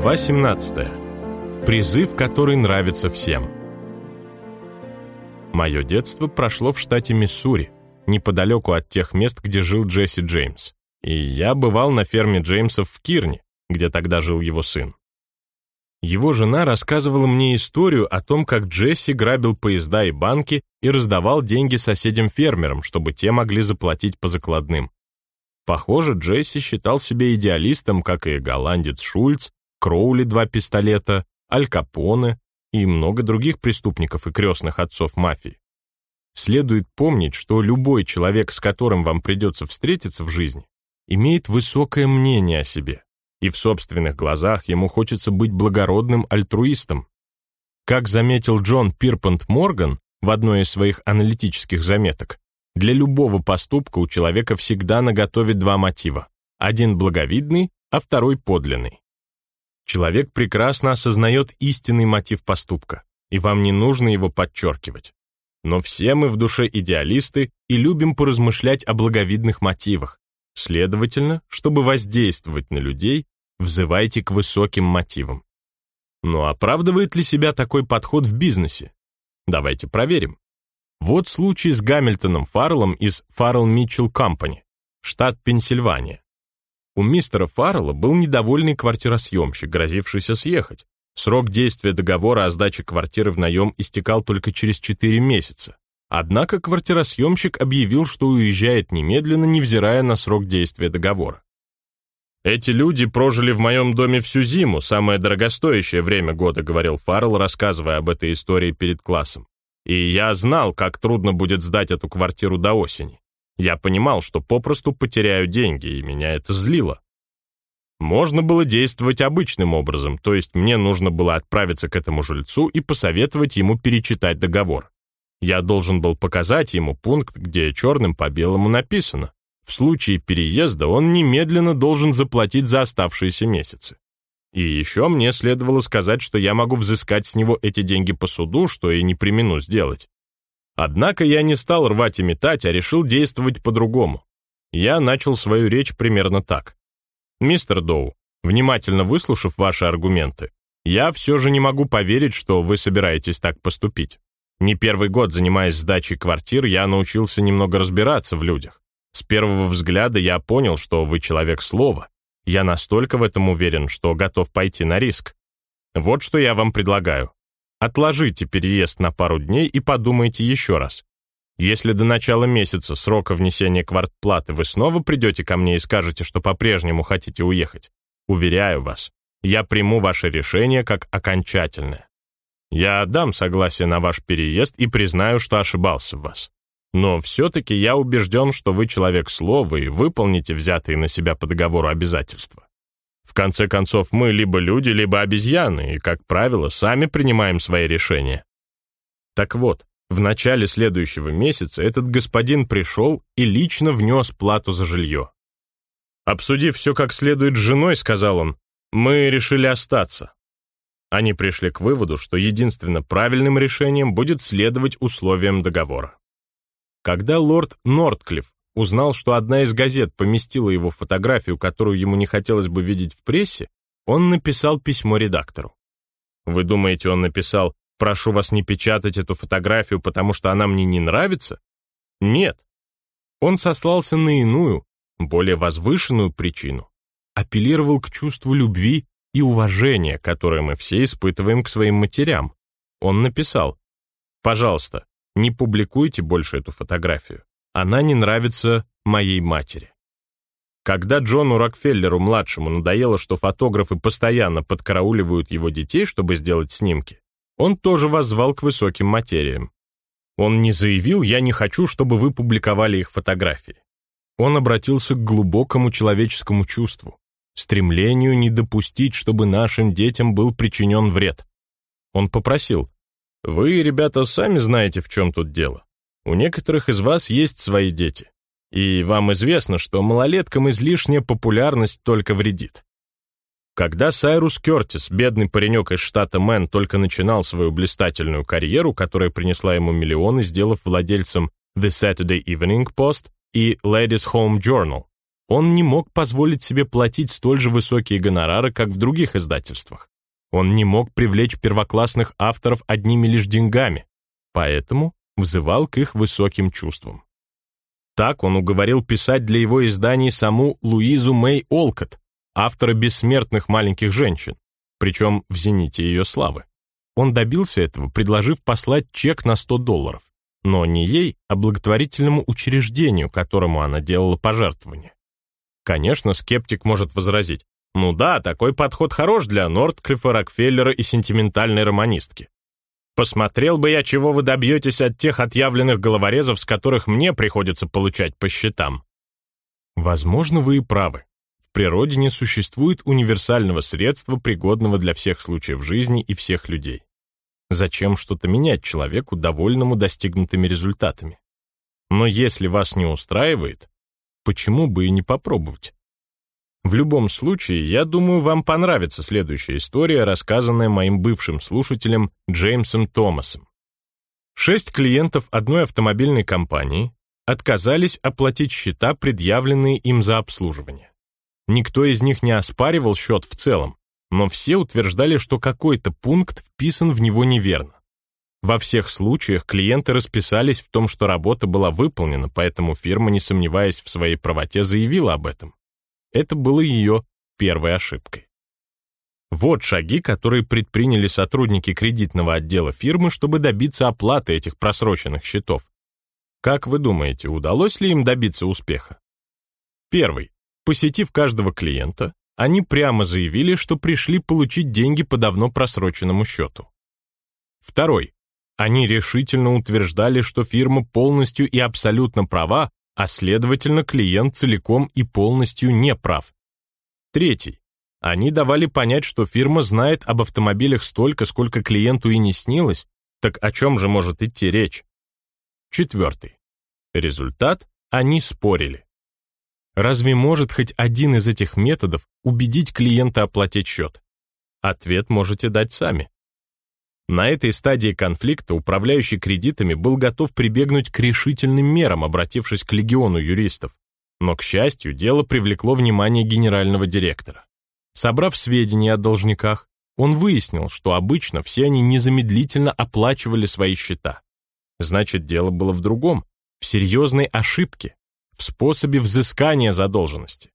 Глава 17. Призыв, который нравится всем. Мое детство прошло в штате Миссури, неподалеку от тех мест, где жил Джесси Джеймс. И я бывал на ферме Джеймсов в Кирне, где тогда жил его сын. Его жена рассказывала мне историю о том, как Джесси грабил поезда и банки и раздавал деньги соседям-фермерам, чтобы те могли заплатить по закладным. Похоже, Джесси считал себя идеалистом, как и голландец Шульц, Кроули два пистолета, Аль Капоне и много других преступников и крестных отцов мафии. Следует помнить, что любой человек, с которым вам придется встретиться в жизни, имеет высокое мнение о себе, и в собственных глазах ему хочется быть благородным альтруистом. Как заметил Джон Пирпант Морган в одной из своих аналитических заметок, для любого поступка у человека всегда наготове два мотива. Один благовидный, а второй подлинный. Человек прекрасно осознает истинный мотив поступка, и вам не нужно его подчеркивать. Но все мы в душе идеалисты и любим поразмышлять о благовидных мотивах. Следовательно, чтобы воздействовать на людей, взывайте к высоким мотивам. Но оправдывает ли себя такой подход в бизнесе? Давайте проверим. Вот случай с Гамильтоном Фарреллом из Farrell Mitchell Company, штат Пенсильвания. У мистера Фаррелла был недовольный квартиросъемщик, грозившийся съехать. Срок действия договора о сдаче квартиры в наем истекал только через 4 месяца. Однако квартиросъемщик объявил, что уезжает немедленно, невзирая на срок действия договора. «Эти люди прожили в моем доме всю зиму, самое дорогостоящее время года», говорил Фаррелл, рассказывая об этой истории перед классом. «И я знал, как трудно будет сдать эту квартиру до осени. Я понимал, что попросту потеряю деньги, и меня это злило. Можно было действовать обычным образом, то есть мне нужно было отправиться к этому жильцу и посоветовать ему перечитать договор. Я должен был показать ему пункт, где черным по белому написано. В случае переезда он немедленно должен заплатить за оставшиеся месяцы. И еще мне следовало сказать, что я могу взыскать с него эти деньги по суду, что и не примену сделать. Однако я не стал рвать и метать, а решил действовать по-другому. Я начал свою речь примерно так. «Мистер Доу, внимательно выслушав ваши аргументы, я все же не могу поверить, что вы собираетесь так поступить. Не первый год занимаясь сдачей квартир, я научился немного разбираться в людях. С первого взгляда я понял, что вы человек слова. Я настолько в этом уверен, что готов пойти на риск. Вот что я вам предлагаю. Отложите переезд на пару дней и подумайте еще раз. Если до начала месяца срока внесения квартплаты вы снова придете ко мне и скажете, что по-прежнему хотите уехать, уверяю вас, я приму ваше решение как окончательное. Я отдам согласие на ваш переезд и признаю, что ошибался в вас. Но все-таки я убежден, что вы человек слова и выполните взятые на себя по договору обязательства. В конце концов, мы либо люди, либо обезьяны, и, как правило, сами принимаем свои решения. Так вот, в начале следующего месяца этот господин пришел и лично внес плату за жилье. Обсудив все как следует с женой, сказал он, мы решили остаться. Они пришли к выводу, что единственно правильным решением будет следовать условиям договора. Когда лорд Нортклифф узнал, что одна из газет поместила его фотографию, которую ему не хотелось бы видеть в прессе, он написал письмо редактору. Вы думаете, он написал «Прошу вас не печатать эту фотографию, потому что она мне не нравится»? Нет. Он сослался на иную, более возвышенную причину. Апеллировал к чувству любви и уважения, которое мы все испытываем к своим матерям. Он написал «Пожалуйста, не публикуйте больше эту фотографию она не нравится моей матери. Когда Джону Рокфеллеру-младшему надоело, что фотографы постоянно подкарауливают его детей, чтобы сделать снимки, он тоже воззвал к высоким материям. Он не заявил «я не хочу, чтобы вы публиковали их фотографии». Он обратился к глубокому человеческому чувству, стремлению не допустить, чтобы нашим детям был причинен вред. Он попросил «Вы, ребята, сами знаете, в чем тут дело. У некоторых из вас есть свои дети. И вам известно, что малолеткам излишняя популярность только вредит. Когда Сайрус Кертис, бедный паренек из штата Мэн, только начинал свою блистательную карьеру, которая принесла ему миллионы, сделав владельцем The Saturday Evening Post и Ladies Home Journal, Он не мог позволить себе платить столь же высокие гонорары, как в других издательствах. Он не мог привлечь первоклассных авторов одними лишь деньгами, поэтому взывал к их высоким чувствам. Так он уговорил писать для его изданий саму Луизу Мэй Олкот, автора «Бессмертных маленьких женщин», причем в зените ее славы. Он добился этого, предложив послать чек на 100 долларов, но не ей, а благотворительному учреждению, которому она делала пожертвование. Конечно, скептик может возразить, ну да, такой подход хорош для Нордклиффа, Рокфеллера и сентиментальной романистки. Посмотрел бы я, чего вы добьетесь от тех отъявленных головорезов, с которых мне приходится получать по счетам. Возможно, вы и правы. В природе не существует универсального средства, пригодного для всех случаев жизни и всех людей. Зачем что-то менять человеку, довольному достигнутыми результатами? Но если вас не устраивает, почему бы и не попробовать? В любом случае, я думаю, вам понравится следующая история, рассказанная моим бывшим слушателем Джеймсом Томасом. Шесть клиентов одной автомобильной компании отказались оплатить счета, предъявленные им за обслуживание. Никто из них не оспаривал счет в целом, но все утверждали, что какой-то пункт вписан в него неверно. Во всех случаях клиенты расписались в том, что работа была выполнена, поэтому фирма, не сомневаясь в своей правоте, заявила об этом. Это было ее первой ошибкой. Вот шаги, которые предприняли сотрудники кредитного отдела фирмы, чтобы добиться оплаты этих просроченных счетов. Как вы думаете, удалось ли им добиться успеха? Первый. Посетив каждого клиента, они прямо заявили, что пришли получить деньги по давно просроченному счету. Второй. Они решительно утверждали, что фирма полностью и абсолютно права, а следовательно, клиент целиком и полностью не прав. Третий. Они давали понять, что фирма знает об автомобилях столько, сколько клиенту и не снилось, так о чем же может идти речь? Четвертый. Результат – они спорили. Разве может хоть один из этих методов убедить клиента оплатить счет? Ответ можете дать сами. На этой стадии конфликта управляющий кредитами был готов прибегнуть к решительным мерам, обратившись к легиону юристов. Но, к счастью, дело привлекло внимание генерального директора. Собрав сведения о должниках, он выяснил, что обычно все они незамедлительно оплачивали свои счета. Значит, дело было в другом, в серьезной ошибке, в способе взыскания задолженности.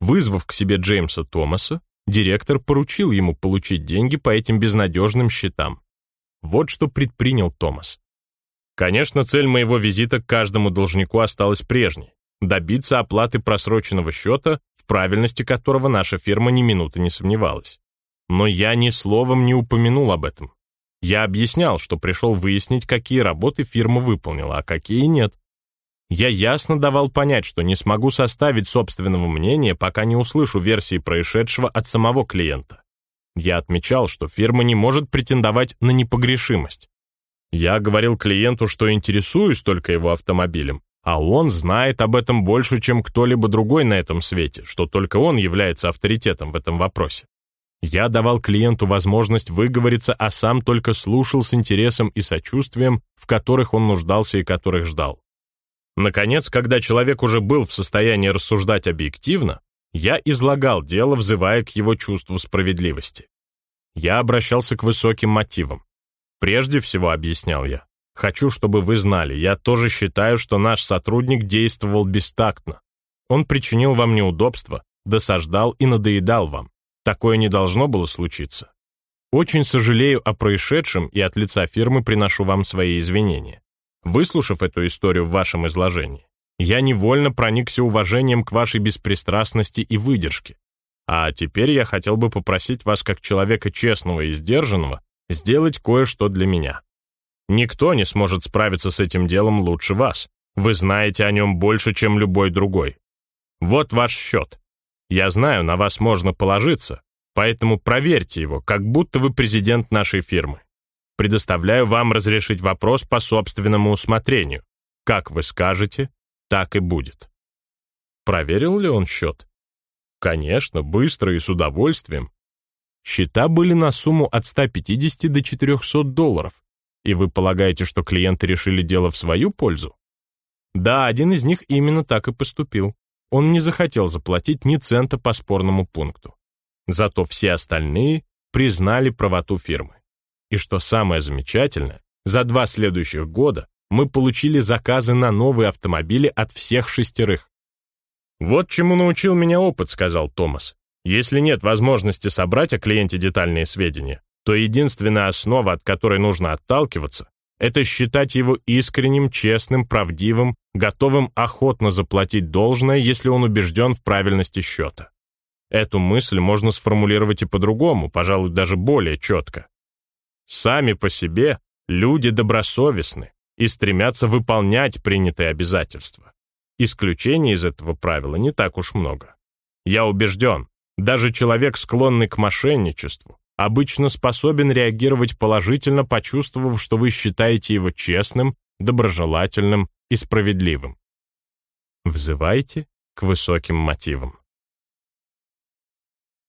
Вызвав к себе Джеймса Томаса, директор поручил ему получить деньги по этим безнадежным счетам. Вот что предпринял Томас. Конечно, цель моего визита к каждому должнику осталась прежней – добиться оплаты просроченного счета, в правильности которого наша фирма ни минуты не сомневалась. Но я ни словом не упомянул об этом. Я объяснял, что пришел выяснить, какие работы фирма выполнила, а какие нет. Я ясно давал понять, что не смогу составить собственного мнения, пока не услышу версии происшедшего от самого клиента. Я отмечал, что фирма не может претендовать на непогрешимость. Я говорил клиенту, что интересуюсь только его автомобилем, а он знает об этом больше, чем кто-либо другой на этом свете, что только он является авторитетом в этом вопросе. Я давал клиенту возможность выговориться, а сам только слушал с интересом и сочувствием, в которых он нуждался и которых ждал. Наконец, когда человек уже был в состоянии рассуждать объективно, я излагал дело, взывая к его чувству справедливости. Я обращался к высоким мотивам. Прежде всего, объяснял я, хочу, чтобы вы знали, я тоже считаю, что наш сотрудник действовал бестактно. Он причинил вам неудобства, досаждал и надоедал вам. Такое не должно было случиться. Очень сожалею о происшедшем и от лица фирмы приношу вам свои извинения. Выслушав эту историю в вашем изложении, я невольно проникся уважением к вашей беспристрастности и выдержке. А теперь я хотел бы попросить вас, как человека честного и сдержанного, сделать кое-что для меня. Никто не сможет справиться с этим делом лучше вас. Вы знаете о нем больше, чем любой другой. Вот ваш счет. Я знаю, на вас можно положиться, поэтому проверьте его, как будто вы президент нашей фирмы. Предоставляю вам разрешить вопрос по собственному усмотрению. Как вы скажете, так и будет. Проверил ли он счет? Конечно, быстро и с удовольствием. Счета были на сумму от 150 до 400 долларов. И вы полагаете, что клиенты решили дело в свою пользу? Да, один из них именно так и поступил. он не захотел заплатить ни цента по спорному пункту. Зато все остальные признали правоту фирмы. И что самое замечательное, за два следующих года мы получили заказы на новые автомобили от всех шестерых. «Вот чему научил меня опыт», — сказал Томас. «Если нет возможности собрать о клиенте детальные сведения, то единственная основа, от которой нужно отталкиваться, это считать его искренним, честным, правдивым, готовым охотно заплатить должное, если он убежден в правильности счета. Эту мысль можно сформулировать и по-другому, пожалуй, даже более четко. Сами по себе люди добросовестны и стремятся выполнять принятые обязательства. Исключений из этого правила не так уж много. Я убежден, даже человек, склонный к мошенничеству, обычно способен реагировать положительно, почувствовав, что вы считаете его честным, доброжелательным и справедливым. Взывайте к высоким мотивам.